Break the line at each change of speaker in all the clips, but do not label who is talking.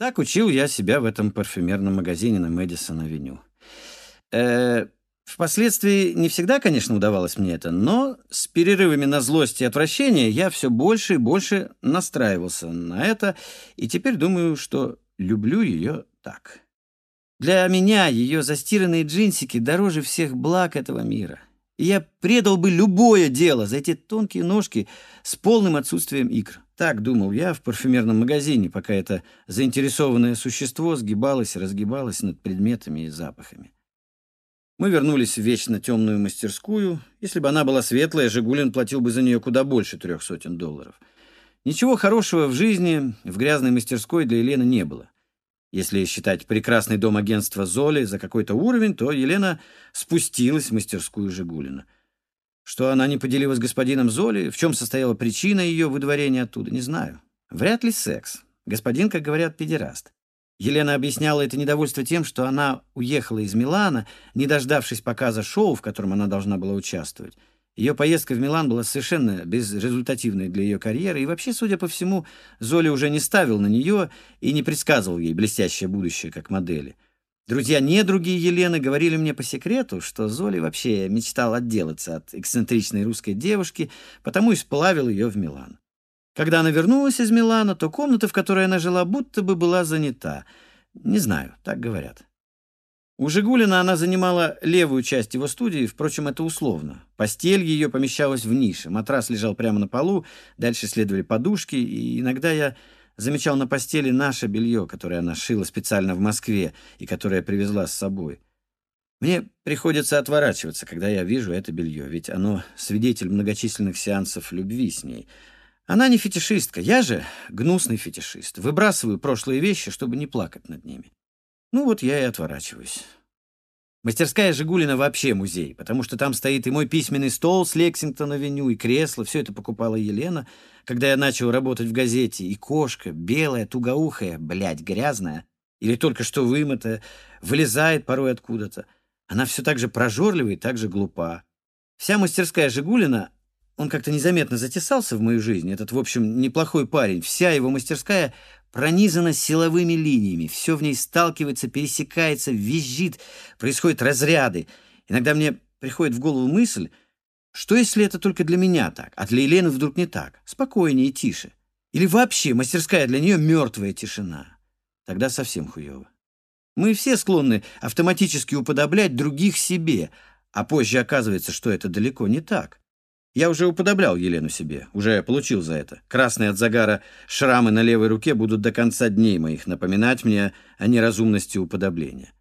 Так учил я себя в этом парфюмерном магазине на Мэдисон-авеню. Э, впоследствии не всегда, конечно, удавалось мне это, но с перерывами на злость и отвращение я все больше и больше настраивался на это, и теперь думаю, что люблю ее так. Для меня ее застиранные джинсики дороже всех благ этого мира. И я предал бы любое дело за эти тонкие ножки с полным отсутствием икр. Так думал я в парфюмерном магазине, пока это заинтересованное существо сгибалось и разгибалось над предметами и запахами. Мы вернулись в вечно темную мастерскую. Если бы она была светлая, Жигулин платил бы за нее куда больше трех сотен долларов. Ничего хорошего в жизни в грязной мастерской для Елены не было. Если считать прекрасный дом агентства Золи за какой-то уровень, то Елена спустилась в мастерскую Жигулина. Что она не поделилась с господином Золи, в чем состояла причина ее выдворения оттуда, не знаю. Вряд ли секс. Господин, как говорят, педераст. Елена объясняла это недовольство тем, что она уехала из Милана, не дождавшись показа шоу, в котором она должна была участвовать. Ее поездка в Милан была совершенно безрезультативной для ее карьеры, и вообще, судя по всему, Золи уже не ставил на нее и не предсказывал ей блестящее будущее как модели. Друзья-недруги Елены говорили мне по секрету, что Золи вообще мечтал отделаться от эксцентричной русской девушки, потому и сплавил ее в Милан. Когда она вернулась из Милана, то комната, в которой она жила, будто бы была занята. Не знаю, так говорят. У Жигулина она занимала левую часть его студии, впрочем, это условно. Постель ее помещалась в нише, матрас лежал прямо на полу, дальше следовали подушки, и иногда я замечал на постели наше белье, которое она шила специально в Москве и которое привезла с собой. Мне приходится отворачиваться, когда я вижу это белье, ведь оно свидетель многочисленных сеансов любви с ней. Она не фетишистка, я же гнусный фетишист. Выбрасываю прошлые вещи, чтобы не плакать над ними. Ну вот я и отворачиваюсь. Мастерская Жигулина вообще музей, потому что там стоит и мой письменный стол с Лексингтон-авеню, и кресло. Все это покупала Елена, когда я начал работать в газете. И кошка, белая, тугоухая, блядь, грязная, или только что вымытая, вылезает порой откуда-то. Она все так же прожорлива и так же глупа. Вся мастерская Жигулина, он как-то незаметно затесался в мою жизнь, этот, в общем, неплохой парень. Вся его мастерская пронизана силовыми линиями, все в ней сталкивается, пересекается, визжит, происходят разряды. Иногда мне приходит в голову мысль, что если это только для меня так, а для Елены вдруг не так, спокойнее и тише? Или вообще мастерская для нее мертвая тишина? Тогда совсем хуево. Мы все склонны автоматически уподоблять других себе, а позже оказывается, что это далеко не так. Я уже уподоблял Елену себе, уже получил за это. Красные от загара шрамы на левой руке будут до конца дней моих напоминать мне о неразумности уподобления.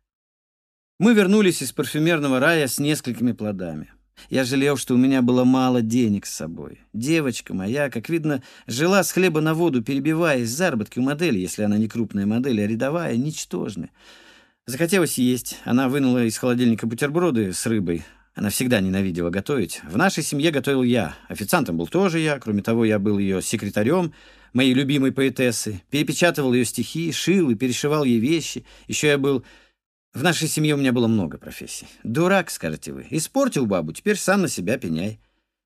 Мы вернулись из парфюмерного рая с несколькими плодами. Я жалел, что у меня было мало денег с собой. Девочка моя, как видно, жила с хлеба на воду, перебиваясь заработки у модели, если она не крупная модель, а рядовая, ничтожная. Захотелось есть. Она вынула из холодильника бутерброды с рыбой, она всегда ненавидела готовить. В нашей семье готовил я. Официантом был тоже я. Кроме того, я был ее секретарем, моей любимой поэтессы. Перепечатывал ее стихи, шил и перешивал ей вещи. Еще я был... В нашей семье у меня было много профессий. Дурак, скажете вы. Испортил бабу, теперь сам на себя пеняй.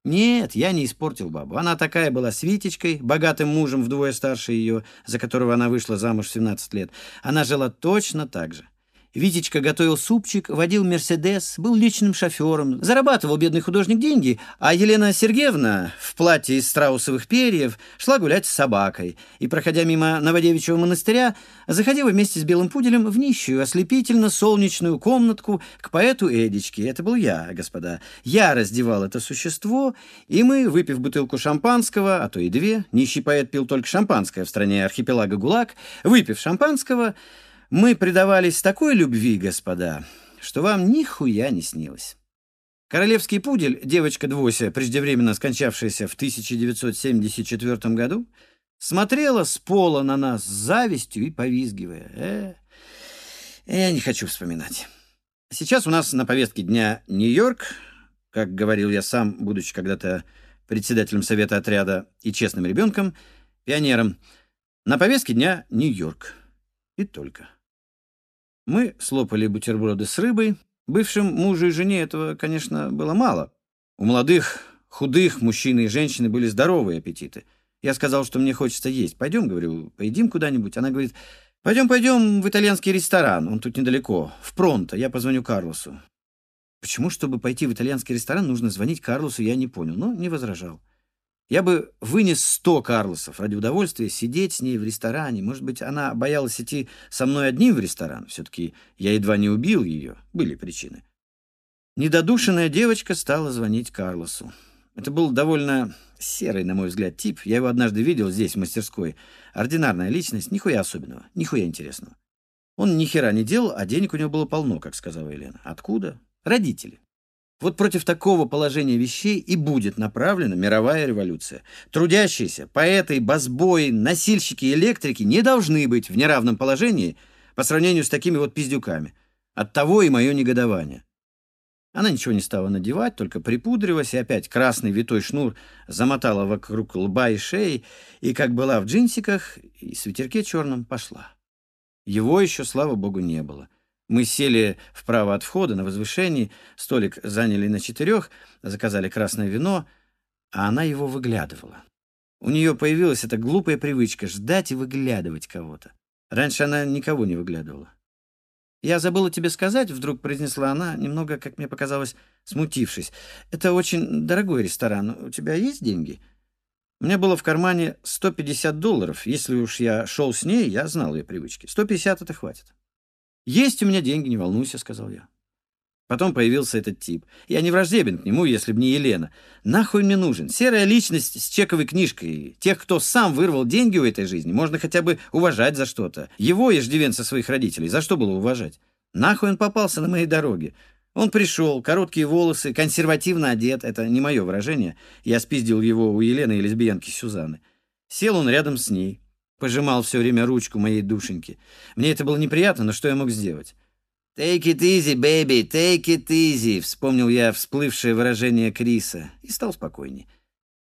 Нет, я не испортил бабу. Она такая была с Витечкой, богатым мужем вдвое старше ее, за которого она вышла замуж в 17 лет. Она жила точно так же. Витечка готовил супчик, водил «Мерседес», был личным шофером. Зарабатывал бедный художник деньги, а Елена Сергеевна в платье из страусовых перьев шла гулять с собакой и, проходя мимо Новодевичьего монастыря, заходила вместе с белым пуделем в нищую, ослепительно-солнечную комнатку к поэту Эдичке. Это был я, господа. Я раздевал это существо, и мы, выпив бутылку шампанского, а то и две, нищий поэт пил только шампанское в стране архипелага ГУЛАГ, выпив шампанского, мы предавались такой любви, господа, что вам нихуя не снилось. Королевский пудель, девочка Двося, преждевременно скончавшаяся в 1974 году, смотрела с пола на нас с завистью и повизгивая. Э, я не хочу вспоминать. Сейчас у нас на повестке дня Нью-Йорк, как говорил я сам, будучи когда-то председателем совета отряда и честным ребенком, пионером. На повестке дня Нью-Йорк. И только. Мы слопали бутерброды с рыбой. Бывшим мужу и жене этого, конечно, было мало. У молодых, худых мужчин и женщины были здоровые аппетиты. Я сказал, что мне хочется есть. Пойдем, говорю, поедим куда-нибудь. Она говорит, Пойдем, пойдем в итальянский ресторан, он тут недалеко, в Пронто, я позвоню Карлосу. Почему, чтобы пойти в итальянский ресторан, нужно звонить Карлосу, я не понял, но не возражал. Я бы вынес сто Карлосов ради удовольствия сидеть с ней в ресторане. Может быть, она боялась идти со мной одним в ресторан. Все-таки я едва не убил ее. Были причины. Недодушенная девочка стала звонить Карлосу. Это был довольно серый, на мой взгляд, тип. Я его однажды видел здесь, в мастерской. Ординарная личность, нихуя особенного, нихуя интересного. Он ни хера не делал, а денег у него было полно, как сказала Елена. Откуда? Родители. Вот против такого положения вещей и будет направлена мировая революция. Трудящиеся, поэты, басбои, носильщики, электрики не должны быть в неравном положении по сравнению с такими вот пиздюками. Оттого и мое негодование. Она ничего не стала надевать, только припудрилась, и опять красный витой шнур замотала вокруг лба и шеи, и, как была в джинсиках и свитерке черном, пошла. Его еще, слава богу, не было. Мы сели вправо от входа на возвышении, столик заняли на четырех, заказали красное вино, а она его выглядывала. У нее появилась эта глупая привычка ждать и выглядывать кого-то. Раньше она никого не выглядывала. «Я забыла тебе сказать», — вдруг произнесла она, немного, как мне показалось, смутившись. «Это очень дорогой ресторан. У тебя есть деньги?» У меня было в кармане 150 долларов. Если уж я шел с ней, я знал ее привычки. 150 — это хватит. «Есть у меня деньги, не волнуйся», — сказал я. Потом появился этот тип. Я не враждебен к нему, если б не Елена. Нахуй мне нужен? Серая личность с чековой книжкой. Тех, кто сам вырвал деньги у этой жизни, можно хотя бы уважать за что-то. Его, иждивенца своих родителей, за что было уважать? Нахуй он попался на моей дороге? Он пришел, короткие волосы, консервативно одет. Это не мое выражение. Я спиздил его у Елены и лесбиянки Сюзанны. Сел он рядом с ней. Пожимал все время ручку моей душеньки. Мне это было неприятно, но что я мог сделать? «Take it easy, baby, take it easy», — вспомнил я всплывшее выражение Криса и стал спокойней.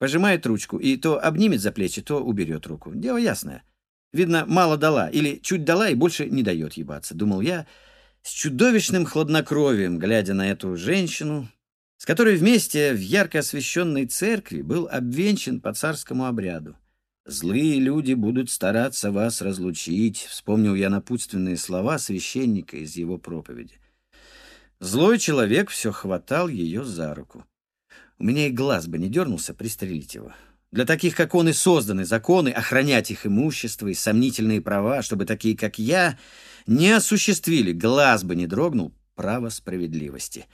Пожимает ручку и то обнимет за плечи, то уберет руку. Дело ясное. Видно, мало дала или чуть дала и больше не дает ебаться, думал я, с чудовищным хладнокровием, глядя на эту женщину, с которой вместе в ярко освещенной церкви был обвенчан по царскому обряду. «Злые люди будут стараться вас разлучить», — вспомнил я напутственные слова священника из его проповеди. Злой человек все хватал ее за руку. У меня и глаз бы не дернулся пристрелить его. Для таких, как он, и созданы законы охранять их имущество и сомнительные права, чтобы такие, как я, не осуществили, глаз бы не дрогнул, право справедливости».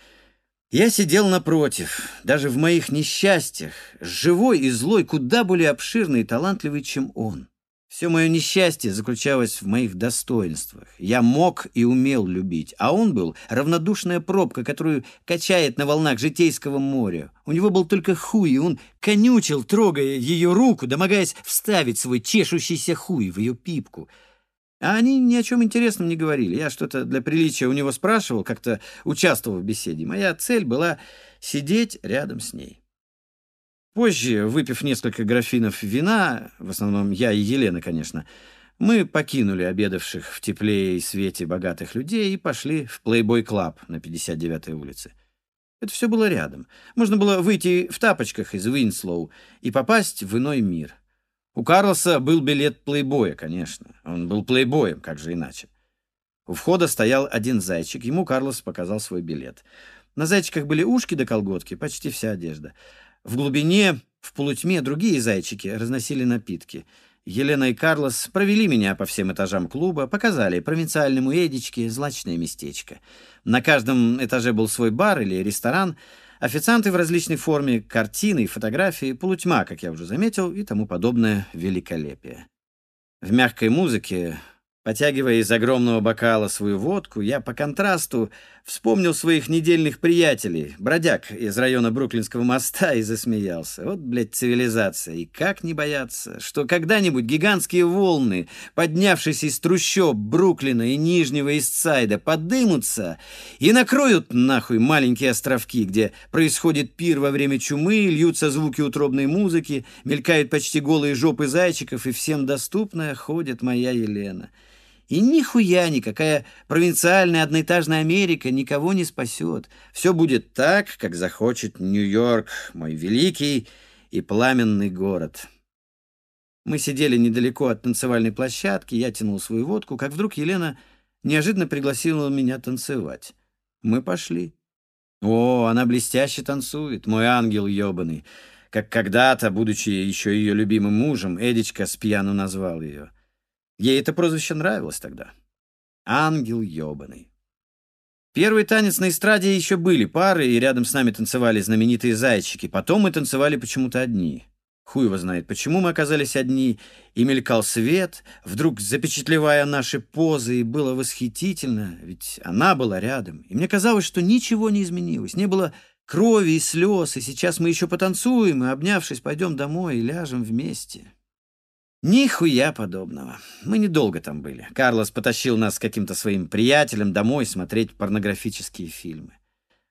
Я сидел напротив, даже в моих несчастьях, живой и злой, куда более обширный и талантливый, чем он. Все мое несчастье заключалось в моих достоинствах. Я мог и умел любить, а он был равнодушная пробка, которую качает на волнах житейского моря. У него был только хуй, и он конючил, трогая ее руку, домогаясь вставить свой чешущийся хуй в ее пипку — а они ни о чем интересном не говорили. Я что-то для приличия у него спрашивал, как-то участвовал в беседе. Моя цель была сидеть рядом с ней. Позже, выпив несколько графинов вина, в основном я и Елена, конечно, мы покинули обедавших в тепле и свете богатых людей и пошли в Playboy Club на 59-й улице. Это все было рядом. Можно было выйти в тапочках из Уинслоу и попасть в иной мир. У Карлоса был билет плейбоя, конечно. Он был плейбоем, как же иначе. У входа стоял один зайчик, ему Карлос показал свой билет. На зайчиках были ушки до колготки, почти вся одежда. В глубине, в полутьме другие зайчики разносили напитки. Елена и Карлос провели меня по всем этажам клуба, показали провинциальному Эдичке злачное местечко. На каждом этаже был свой бар или ресторан — Официанты в различной форме, картины и фотографии, полутьма, как я уже заметил, и тому подобное великолепие. В мягкой музыке Потягивая из огромного бокала свою водку, я по контрасту вспомнил своих недельных приятелей, бродяг из района Бруклинского моста, и засмеялся. Вот, блядь, цивилизация. И как не бояться, что когда-нибудь гигантские волны, поднявшись из трущоб Бруклина и Нижнего Истсайда, подымутся и накроют нахуй маленькие островки, где происходит пир во время чумы, льются звуки утробной музыки, мелькают почти голые жопы зайчиков, и всем доступная ходит моя Елена. И нихуя никакая провинциальная одноэтажная Америка никого не спасет. Все будет так, как захочет Нью-Йорк, мой великий и пламенный город. Мы сидели недалеко от танцевальной площадки, я тянул свою водку, как вдруг Елена неожиданно пригласила меня танцевать. Мы пошли. О, она блестяще танцует, мой ангел ёбаный. Как когда-то, будучи еще ее любимым мужем, Эдичка с пьяну назвал ее. Ей это прозвище нравилось тогда. Ангел ёбаный. Первый танец на эстраде еще были пары, и рядом с нами танцевали знаменитые зайчики. Потом мы танцевали почему-то одни. Хуй его знает, почему мы оказались одни, и мелькал свет, вдруг запечатлевая наши позы, и было восхитительно, ведь она была рядом. И мне казалось, что ничего не изменилось, не было крови и слез, и сейчас мы еще потанцуем, и, обнявшись, пойдем домой и ляжем вместе. Нихуя подобного. Мы недолго там были. Карлос потащил нас с каким-то своим приятелем домой смотреть порнографические фильмы.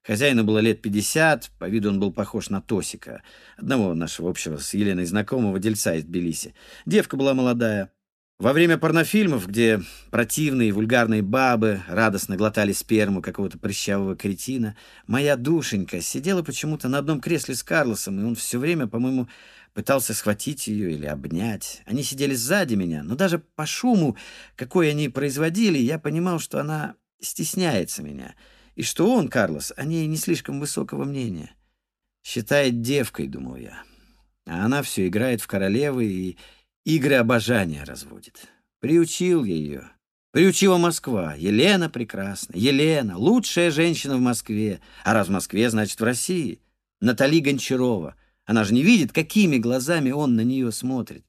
Хозяину было лет пятьдесят, по виду он был похож на Тосика, одного нашего общего с Еленой знакомого дельца из Тбилиси. Девка была молодая. Во время порнофильмов, где противные вульгарные бабы радостно глотали сперму какого-то прыщавого кретина, моя душенька сидела почему-то на одном кресле с Карлосом, и он все время, по-моему, пытался схватить ее или обнять. Они сидели сзади меня, но даже по шуму, какой они производили, я понимал, что она стесняется меня — и что он, Карлос, о ней не слишком высокого мнения. Считает девкой, думал я. А она все играет в королевы и игры обожания разводит. Приучил я ее. Приучила Москва. Елена прекрасна. Елена — лучшая женщина в Москве. А раз в Москве, значит, в России. Натали Гончарова. Она же не видит, какими глазами он на нее смотрит.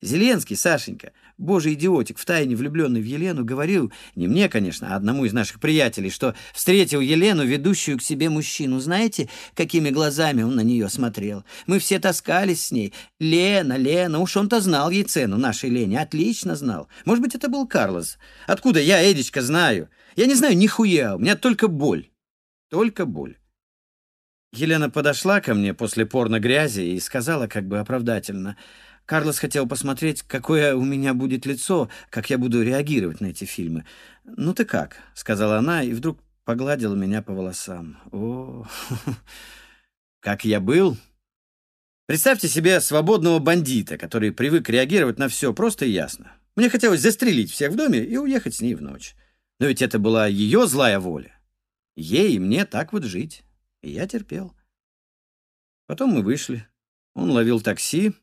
Зеленский, Сашенька, божий идиотик, втайне влюбленный в Елену, говорил, не мне, конечно, а одному из наших приятелей, что встретил Елену, ведущую к себе мужчину. Знаете, какими глазами он на нее смотрел? Мы все таскались с ней. Лена, Лена, уж он-то знал ей цену, нашей Лене, отлично знал. Может быть, это был Карлос. Откуда я, Эдичка, знаю? Я не знаю нихуя, у меня только боль. Только боль. Елена подошла ко мне после порно-грязи и сказала как бы оправдательно — Карлос хотел посмотреть, какое у меня будет лицо, как я буду реагировать на эти фильмы. «Ну ты как?» — сказала она, и вдруг погладила меня по волосам. «О, как я был!» Представьте себе свободного бандита, который привык реагировать на все просто и ясно. Мне хотелось застрелить всех в доме и уехать с ней в ночь. Но ведь это была ее злая воля. Ей и мне так вот жить. И я терпел. Потом мы вышли. Он ловил такси,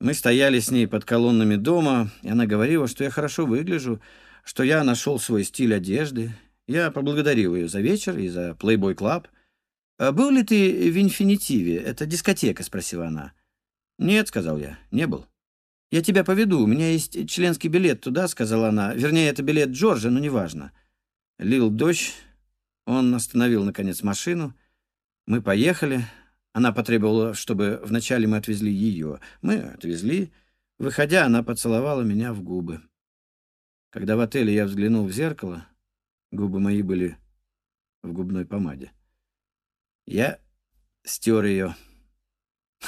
мы стояли с ней под колоннами дома, и она говорила, что я хорошо выгляжу, что я нашел свой стиль одежды. Я поблагодарил ее за вечер и за Playboy Club. «А «Был ли ты в «Инфинитиве»? Это дискотека?» — спросила она. «Нет», — сказал я, — «не был». «Я тебя поведу, у меня есть членский билет туда», — сказала она. «Вернее, это билет Джорджа, но неважно». Лил дождь, он остановил, наконец, машину. Мы поехали. Она потребовала, чтобы вначале мы отвезли ее. Мы отвезли. Выходя, она поцеловала меня в губы. Когда в отеле я взглянул в зеркало, губы мои были в губной помаде. Я стер ее,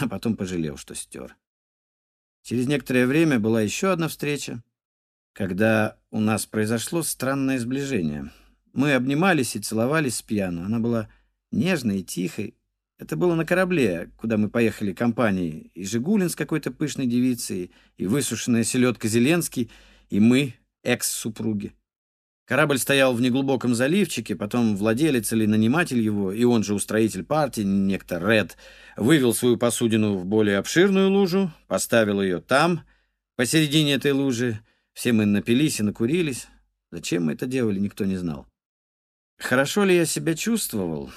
а потом пожалел, что стер. Через некоторое время была еще одна встреча, когда у нас произошло странное сближение. Мы обнимались и целовались с пьяну. Она была нежной и тихой, это было на корабле, куда мы поехали компанией. И Жигулин с какой-то пышной девицей, и высушенная селедка Зеленский, и мы, экс-супруги. Корабль стоял в неглубоком заливчике, потом владелец или наниматель его, и он же устроитель партии, некто Ред, вывел свою посудину в более обширную лужу, поставил ее там, посередине этой лужи. Все мы напились и накурились. Зачем мы это делали, никто не знал. Хорошо ли я себя чувствовал?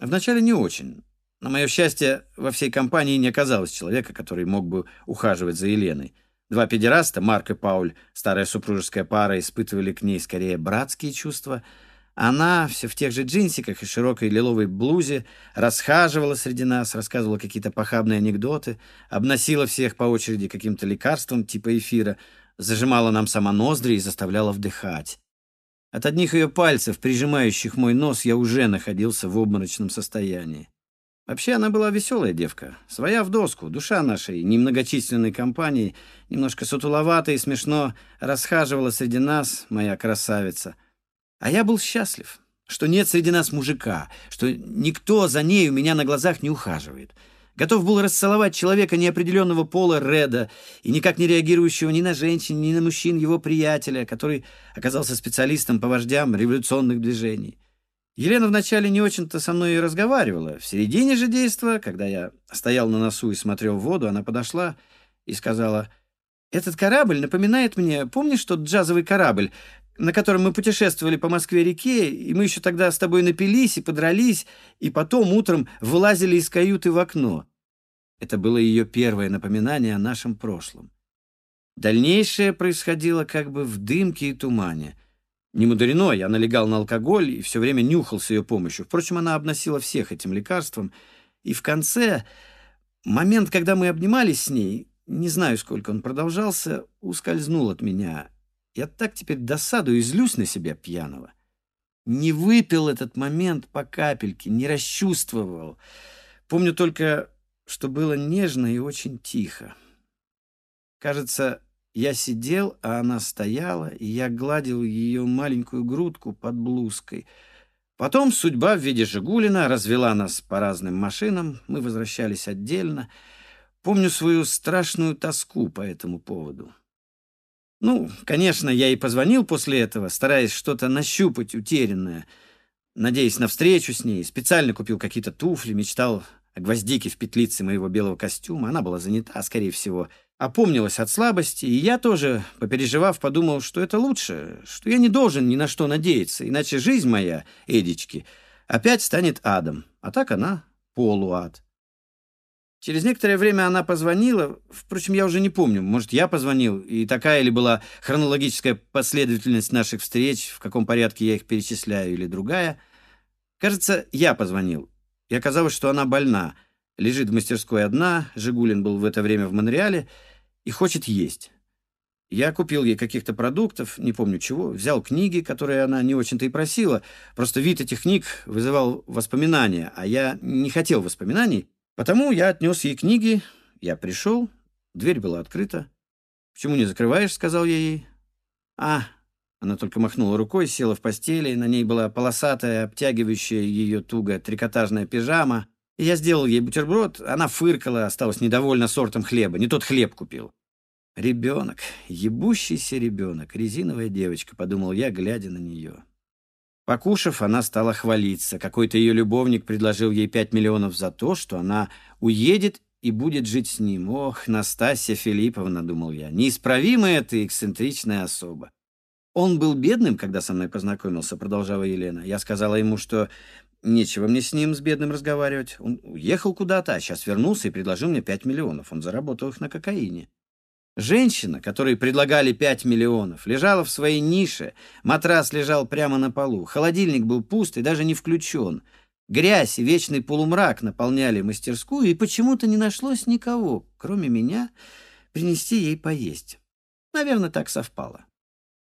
Вначале не очень. На мое счастье, во всей компании не оказалось человека, который мог бы ухаживать за Еленой. Два педераста, Марк и Пауль, старая супружеская пара, испытывали к ней скорее братские чувства. Она, все в тех же джинсиках и широкой лиловой блузе, расхаживала среди нас, рассказывала какие-то похабные анекдоты, обносила всех по очереди каким-то лекарством типа эфира, зажимала нам сама ноздри и заставляла вдыхать. От одних ее пальцев, прижимающих мой нос, я уже находился в обморочном состоянии. Вообще она была веселая девка, своя в доску, душа нашей немногочисленной компании, немножко сутуловатая и смешно расхаживала среди нас, моя красавица. А я был счастлив, что нет среди нас мужика, что никто за ней у меня на глазах не ухаживает. Готов был расцеловать человека неопределенного пола Реда и никак не реагирующего ни на женщин, ни на мужчин его приятеля, который оказался специалистом по вождям революционных движений. Елена вначале не очень-то со мной и разговаривала. В середине же действа, когда я стоял на носу и смотрел в воду, она подошла и сказала, «Этот корабль напоминает мне, помнишь тот джазовый корабль, на котором мы путешествовали по Москве-реке, и мы еще тогда с тобой напились и подрались, и потом утром вылазили из каюты в окно. Это было ее первое напоминание о нашем прошлом. Дальнейшее происходило как бы в дымке и тумане. Не мудрено, я налегал на алкоголь и все время нюхал с ее помощью. Впрочем, она обносила всех этим лекарством. И в конце, момент, когда мы обнимались с ней, не знаю, сколько он продолжался, ускользнул от меня, я так теперь досадую и злюсь на себя пьяного. Не выпил этот момент по капельке, не расчувствовал. Помню только, что было нежно и очень тихо. Кажется, я сидел, а она стояла, и я гладил ее маленькую грудку под блузкой. Потом судьба в виде Жигулина развела нас по разным машинам, мы возвращались отдельно. Помню свою страшную тоску по этому поводу. Ну, конечно, я и позвонил после этого, стараясь что-то нащупать утерянное, надеясь на встречу с ней. Специально купил какие-то туфли, мечтал о гвоздике в петлице моего белого костюма. Она была занята, скорее всего. Опомнилась от слабости, и я тоже, попереживав, подумал, что это лучше, что я не должен ни на что надеяться, иначе жизнь моя, Эдички, опять станет адом, а так она полуад. Через некоторое время она позвонила. Впрочем, я уже не помню. Может, я позвонил, и такая ли была хронологическая последовательность наших встреч, в каком порядке я их перечисляю, или другая. Кажется, я позвонил. И оказалось, что она больна. Лежит в мастерской одна, Жигулин был в это время в Монреале, и хочет есть. Я купил ей каких-то продуктов, не помню чего, взял книги, которые она не очень-то и просила. Просто вид этих книг вызывал воспоминания, а я не хотел воспоминаний, Потому я отнес ей книги, я пришел, дверь была открыта. «Почему не закрываешь?» — сказал я ей. «А!» — она только махнула рукой, села в постели, на ней была полосатая, обтягивающая ее туго трикотажная пижама. И я сделал ей бутерброд, она фыркала, осталась недовольна сортом хлеба, не тот хлеб купил. «Ребенок, ебущийся ребенок, резиновая девочка», — подумал я, глядя на нее. Покушав, она стала хвалиться. Какой-то ее любовник предложил ей пять миллионов за то, что она уедет и будет жить с ним. Ох, Настасья Филипповна, думал я, неисправимая ты эксцентричная особа. Он был бедным, когда со мной познакомился, продолжала Елена. Я сказала ему, что нечего мне с ним, с бедным, разговаривать. Он уехал куда-то, а сейчас вернулся и предложил мне пять миллионов. Он заработал их на кокаине. Женщина, которой предлагали 5 миллионов, лежала в своей нише, матрас лежал прямо на полу, холодильник был пуст и даже не включен. Грязь и вечный полумрак наполняли мастерскую, и почему-то не нашлось никого, кроме меня, принести ей поесть. Наверное, так совпало.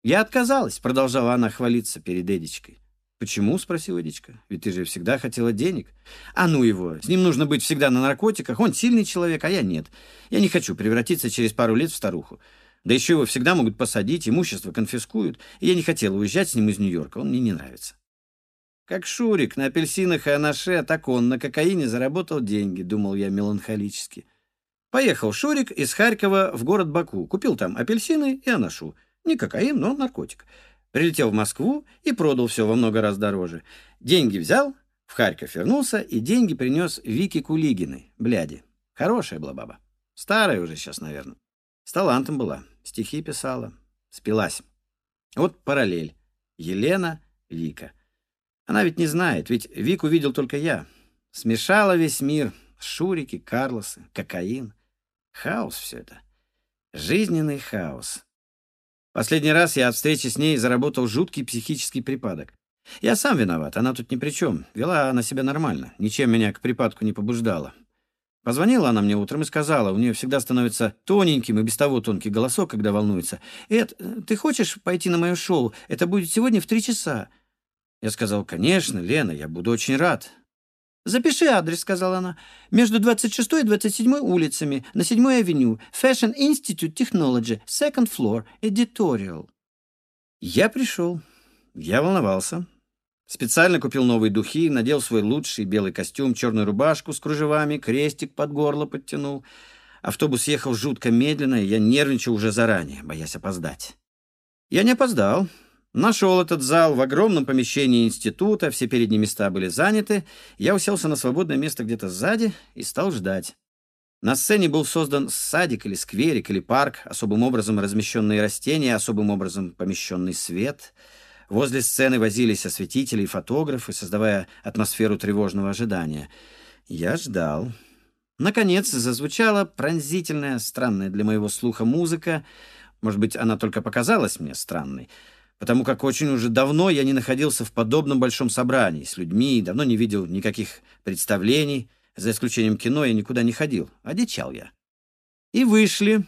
Я отказалась, продолжала она хвалиться перед Эдичкой. «Почему?» — спросил Эдичка. «Ведь ты же всегда хотела денег». «А ну его! С ним нужно быть всегда на наркотиках. Он сильный человек, а я нет. Я не хочу превратиться через пару лет в старуху. Да еще его всегда могут посадить, имущество конфискуют. И я не хотела уезжать с ним из Нью-Йорка. Он мне не нравится». Как Шурик на апельсинах и анаше, так он на кокаине заработал деньги, думал я меланхолически. Поехал Шурик из Харькова в город Баку. Купил там апельсины и анашу. Не кокаин, но наркотик. Прилетел в Москву и продал все во много раз дороже. Деньги взял, в Харьков вернулся и деньги принес Вике Кулигиной, бляди. Хорошая была баба. Старая уже сейчас, наверное. С талантом была. Стихи писала. Спилась. Вот параллель. Елена, Вика. Она ведь не знает, ведь Вику видел только я. Смешала весь мир. Шурики, Карлосы, кокаин. Хаос все это. Жизненный хаос. Последний раз я от встречи с ней заработал жуткий психический припадок. Я сам виноват, она тут ни при чем. Вела она себя нормально, ничем меня к припадку не побуждала. Позвонила она мне утром и сказала, у нее всегда становится тоненьким и без того тонкий голосок, когда волнуется. «Эд, ты хочешь пойти на мое шоу? Это будет сегодня в три часа». Я сказал, «Конечно, Лена, я буду очень рад». «Запиши адрес», — сказала она. «Между 26 и 27 улицами, на 7 авеню, Fashion Institute Technology, second floor, editorial». Я пришел. Я волновался. Специально купил новые духи, надел свой лучший белый костюм, черную рубашку с кружевами, крестик под горло подтянул. Автобус ехал жутко медленно, и я нервничал уже заранее, боясь опоздать. Я не опоздал. Нашел этот зал в огромном помещении института, все передние места были заняты. Я уселся на свободное место где-то сзади и стал ждать. На сцене был создан садик или скверик или парк, особым образом размещенные растения, особым образом помещенный свет. Возле сцены возились осветители и фотографы, создавая атмосферу тревожного ожидания. Я ждал. Наконец зазвучала пронзительная, странная для моего слуха музыка. Может быть, она только показалась мне странной — потому как очень уже давно я не находился в подобном большом собрании с людьми, давно не видел никаких представлений, за исключением кино я никуда не ходил, одичал я. И вышли,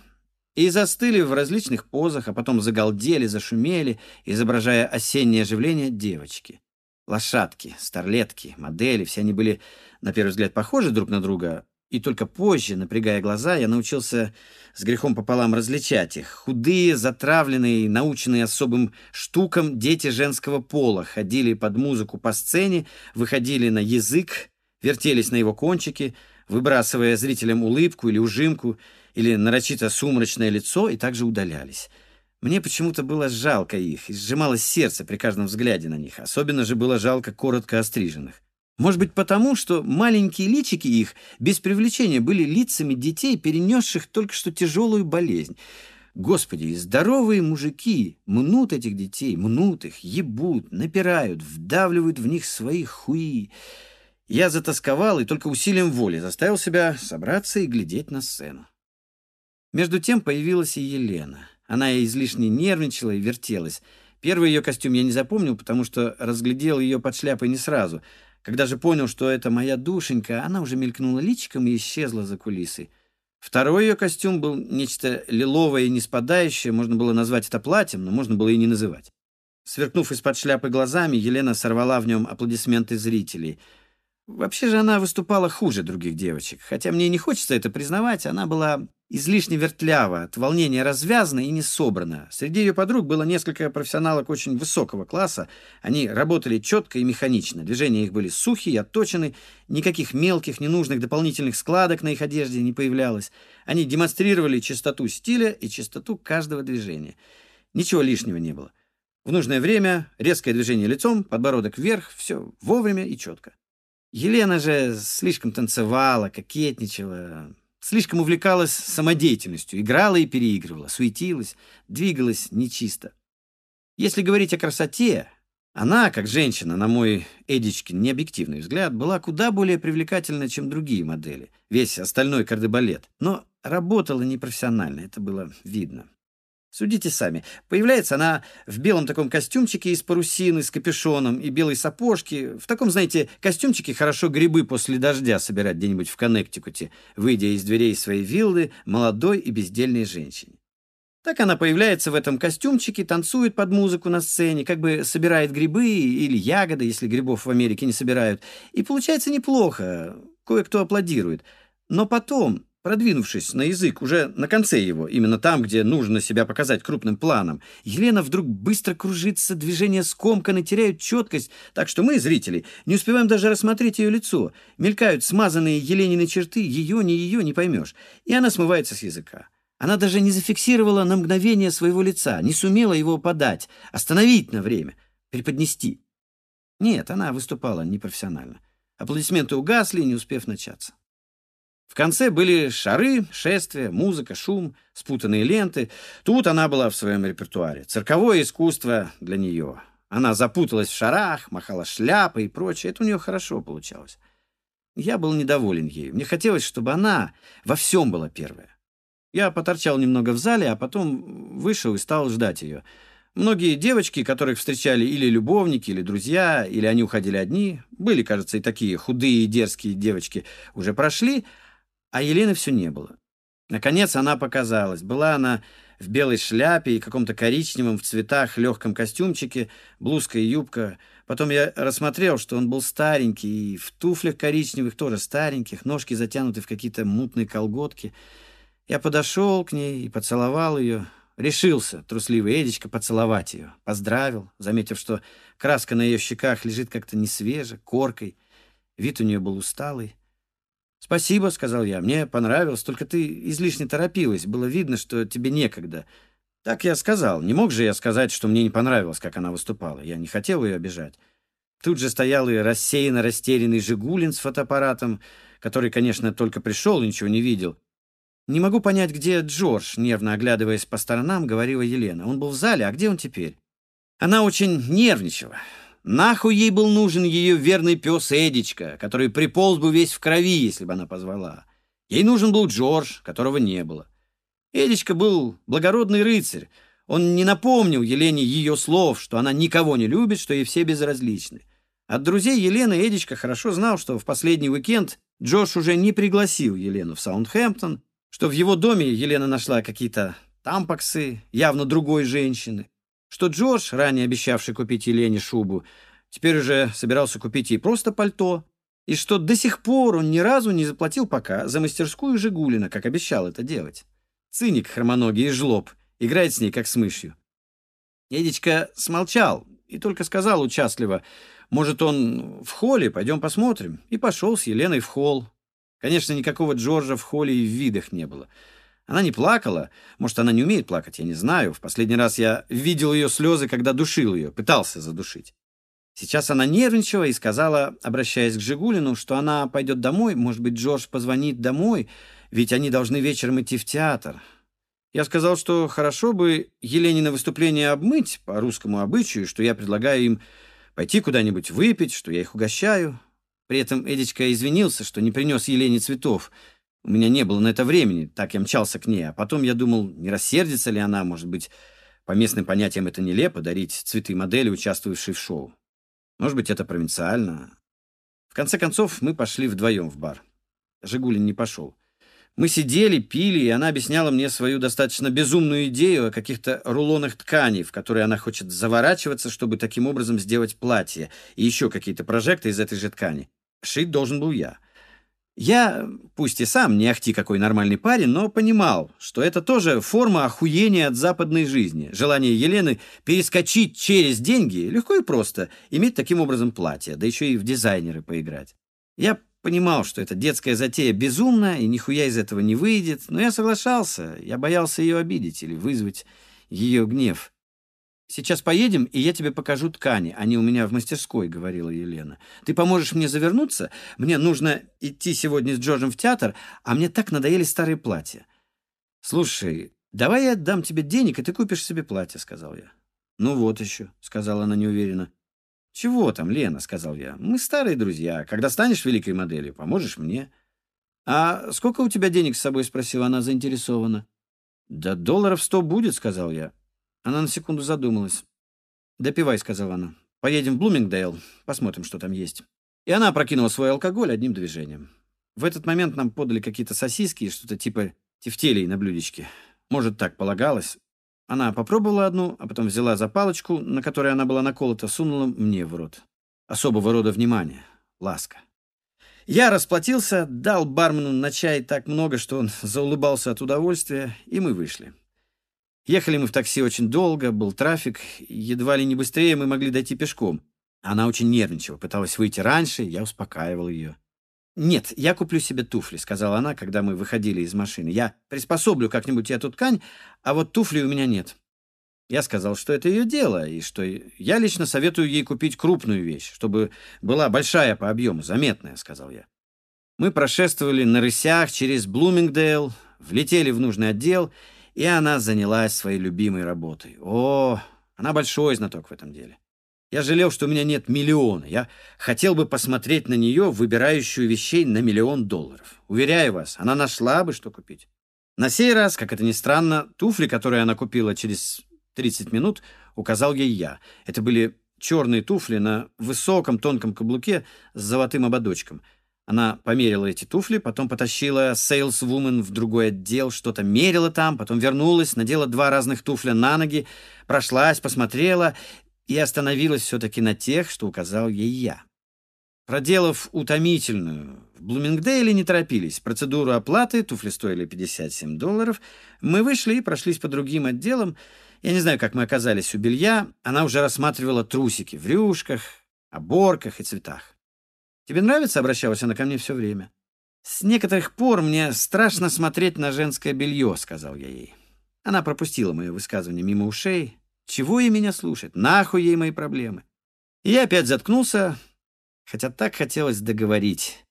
и застыли в различных позах, а потом загалдели, зашумели, изображая осеннее оживление девочки. Лошадки, старлетки, модели, все они были, на первый взгляд, похожи друг на друга, и только позже, напрягая глаза, я научился с грехом пополам различать их. Худые, затравленные, наученные особым штукам дети женского пола ходили под музыку по сцене, выходили на язык, вертелись на его кончике, выбрасывая зрителям улыбку или ужимку, или нарочито сумрачное лицо, и также удалялись. Мне почему-то было жалко их, и сжималось сердце при каждом взгляде на них. Особенно же было жалко коротко остриженных. Может быть, потому, что маленькие личики их без привлечения были лицами детей, перенесших только что тяжелую болезнь. Господи, здоровые мужики мнут этих детей, мнут их, ебут, напирают, вдавливают в них свои хуи. Я затасковал и только усилием воли заставил себя собраться и глядеть на сцену. Между тем появилась и Елена. Она излишне нервничала и вертелась. Первый ее костюм я не запомнил, потому что разглядел ее под шляпой не сразу — когда же понял, что это моя душенька, она уже мелькнула личиком и исчезла за кулисой. Второй ее костюм был нечто лиловое и не спадающее, можно было назвать это платьем, но можно было и не называть. Сверкнув из-под шляпы глазами, Елена сорвала в нем аплодисменты зрителей — Вообще же она выступала хуже других девочек. Хотя мне не хочется это признавать, она была излишне вертлява, от волнения развязана и не собрана. Среди ее подруг было несколько профессионалок очень высокого класса. Они работали четко и механично. Движения их были сухие, отточены. Никаких мелких, ненужных дополнительных складок на их одежде не появлялось. Они демонстрировали чистоту стиля и чистоту каждого движения. Ничего лишнего не было. В нужное время резкое движение лицом, подбородок вверх, все вовремя и четко. Елена же слишком танцевала, кокетничала, слишком увлекалась самодеятельностью, играла и переигрывала, суетилась, двигалась нечисто. Если говорить о красоте, она, как женщина, на мой Эдичкин необъективный взгляд, была куда более привлекательна, чем другие модели, весь остальной кардебалет, но работала непрофессионально, это было видно. Судите сами. Появляется она в белом таком костюмчике из парусины с капюшоном и белой сапожки. В таком, знаете, костюмчике хорошо грибы после дождя собирать где-нибудь в Коннектикуте, выйдя из дверей своей виллы молодой и бездельной женщине. Так она появляется в этом костюмчике, танцует под музыку на сцене, как бы собирает грибы или ягоды, если грибов в Америке не собирают. И получается неплохо, кое-кто аплодирует. Но потом, Продвинувшись на язык уже на конце его, именно там, где нужно себя показать крупным планом, Елена вдруг быстро кружится, движения скомканы, теряют четкость, так что мы, зрители, не успеваем даже рассмотреть ее лицо. Мелькают смазанные Еленины черты, ее, не ее, не поймешь. И она смывается с языка. Она даже не зафиксировала на мгновение своего лица, не сумела его подать, остановить на время, преподнести. Нет, она выступала непрофессионально. Аплодисменты угасли, не успев начаться. В конце были шары, шествия, музыка, шум, спутанные ленты. Тут она была в своем репертуаре. Цирковое искусство для нее. Она запуталась в шарах, махала шляпой и прочее. Это у нее хорошо получалось. Я был недоволен ею. Мне хотелось, чтобы она во всем была первая. Я поторчал немного в зале, а потом вышел и стал ждать ее. Многие девочки, которых встречали или любовники, или друзья, или они уходили одни, были, кажется, и такие худые и дерзкие девочки, уже прошли, а Елены все не было. Наконец она показалась. Была она в белой шляпе и каком-то коричневом в цветах легком костюмчике, блузка и юбка. Потом я рассмотрел, что он был старенький, и в туфлях коричневых тоже стареньких, ножки затянуты в какие-то мутные колготки. Я подошел к ней и поцеловал ее. Решился трусливый Эдичка поцеловать ее. Поздравил, заметив, что краска на ее щеках лежит как-то несвеже, коркой. Вид у нее был усталый. «Спасибо», — сказал я, — «мне понравилось, только ты излишне торопилась. Было видно, что тебе некогда». Так я сказал. Не мог же я сказать, что мне не понравилось, как она выступала. Я не хотел ее обижать. Тут же стоял и рассеянно растерянный Жигулин с фотоаппаратом, который, конечно, только пришел и ничего не видел. «Не могу понять, где Джордж», — нервно оглядываясь по сторонам, говорила Елена. «Он был в зале, а где он теперь?» Она очень нервничала. Нахуй ей был нужен ее верный пес Эдичка, который приполз бы весь в крови, если бы она позвала. Ей нужен был Джордж, которого не было. Эдичка был благородный рыцарь. Он не напомнил Елене ее слов, что она никого не любит, что ей все безразличны. От друзей Елены Эдичка хорошо знал, что в последний уикенд Джордж уже не пригласил Елену в Саундхэмптон, что в его доме Елена нашла какие-то тампаксы явно другой женщины, что Джордж, ранее обещавший купить Елене шубу, теперь уже собирался купить ей просто пальто, и что до сих пор он ни разу не заплатил пока за мастерскую Жигулина, как обещал это делать. Циник хромоногий и жлоб, играет с ней, как с мышью. Эдичка смолчал и только сказал участливо, может, он в холле, пойдем посмотрим, и пошел с Еленой в холл. Конечно, никакого Джорджа в холле и в видах не было. Она не плакала. Может, она не умеет плакать, я не знаю. В последний раз я видел ее слезы, когда душил ее, пытался задушить. Сейчас она нервничала и сказала, обращаясь к Жигулину, что она пойдет домой, может быть, Джордж позвонит домой, ведь они должны вечером идти в театр. Я сказал, что хорошо бы Елене на выступление обмыть по русскому обычаю, что я предлагаю им пойти куда-нибудь выпить, что я их угощаю. При этом Эдичка извинился, что не принес Елене цветов. У меня не было на это времени, так я мчался к ней. А потом я думал, не рассердится ли она, может быть, по местным понятиям это нелепо, дарить цветы модели, участвовавшей в шоу. Может быть, это провинциально. В конце концов, мы пошли вдвоем в бар. Жигулин не пошел. Мы сидели, пили, и она объясняла мне свою достаточно безумную идею о каких-то рулонах тканей, в которые она хочет заворачиваться, чтобы таким образом сделать платье, и еще какие-то прожекты из этой же ткани. Шить должен был я. Я, пусть и сам не ахти какой нормальный парень, но понимал, что это тоже форма охуения от западной жизни. Желание Елены перескочить через деньги легко и просто, иметь таким образом платье, да еще и в дизайнеры поиграть. Я Понимал, что эта детская затея безумна, и нихуя из этого не выйдет, но я соглашался, я боялся ее обидеть или вызвать ее гнев. «Сейчас поедем, и я тебе покажу ткани. Они у меня в мастерской», — говорила Елена. «Ты поможешь мне завернуться? Мне нужно идти сегодня с Джорджем в театр, а мне так надоели старые платья». «Слушай, давай я дам тебе денег, и ты купишь себе платье», — сказал я. «Ну вот еще», — сказала она неуверенно. «Чего там, Лена?» — сказал я. «Мы старые друзья. Когда станешь великой моделью, поможешь мне». «А сколько у тебя денег с собой?» — спросила она заинтересованно. «Да долларов сто будет», — сказал я. Она на секунду задумалась. «Допивай», — сказала она. «Поедем в Блумингдейл, посмотрим, что там есть». И она опрокинула свой алкоголь одним движением. В этот момент нам подали какие-то сосиски и что-то типа тефтелей на блюдечке. Может, так полагалось. Она попробовала одну, а потом взяла за палочку, на которой она была наколота, сунула мне в рот. Особого рода внимание. Ласка. Я расплатился, дал бармену на чай так много, что он заулыбался от удовольствия, и мы вышли. Ехали мы в такси очень долго, был трафик, едва ли не быстрее мы могли дойти пешком. Она очень нервничала, пыталась выйти раньше, я успокаивал ее. «Нет, я куплю себе туфли», — сказала она, когда мы выходили из машины. «Я приспособлю как-нибудь эту ткань, а вот туфли у меня нет». Я сказал, что это ее дело, и что я лично советую ей купить крупную вещь, чтобы была большая по объему, заметная, — сказал я. Мы прошествовали на рысях через Блумингдейл, влетели в нужный отдел, и она занялась своей любимой работой. О, она большой знаток в этом деле. Я жалел, что у меня нет миллиона. Я хотел бы посмотреть на нее, выбирающую вещей на миллион долларов. Уверяю вас, она нашла бы, что купить. На сей раз, как это ни странно, туфли, которые она купила через 30 минут, указал ей я. Это были черные туфли на высоком тонком каблуке с золотым ободочком. Она померила эти туфли, потом потащила сейлсвумен в другой отдел, что-то мерила там, потом вернулась, надела два разных туфля на ноги, прошлась, посмотрела и остановилась все-таки на тех, что указал ей я. Проделав утомительную, в Блумингдейле не торопились. Процедуру оплаты, туфли стоили 57 долларов. Мы вышли и прошлись по другим отделам. Я не знаю, как мы оказались у белья. Она уже рассматривала трусики в рюшках, оборках и цветах. «Тебе нравится?» — обращалась она ко мне все время. «С некоторых пор мне страшно смотреть на женское белье», — сказал я ей. Она пропустила мое высказывание мимо ушей. Чего ей меня слушать? Нахуй ей мои проблемы. И я опять заткнулся, хотя так хотелось договорить.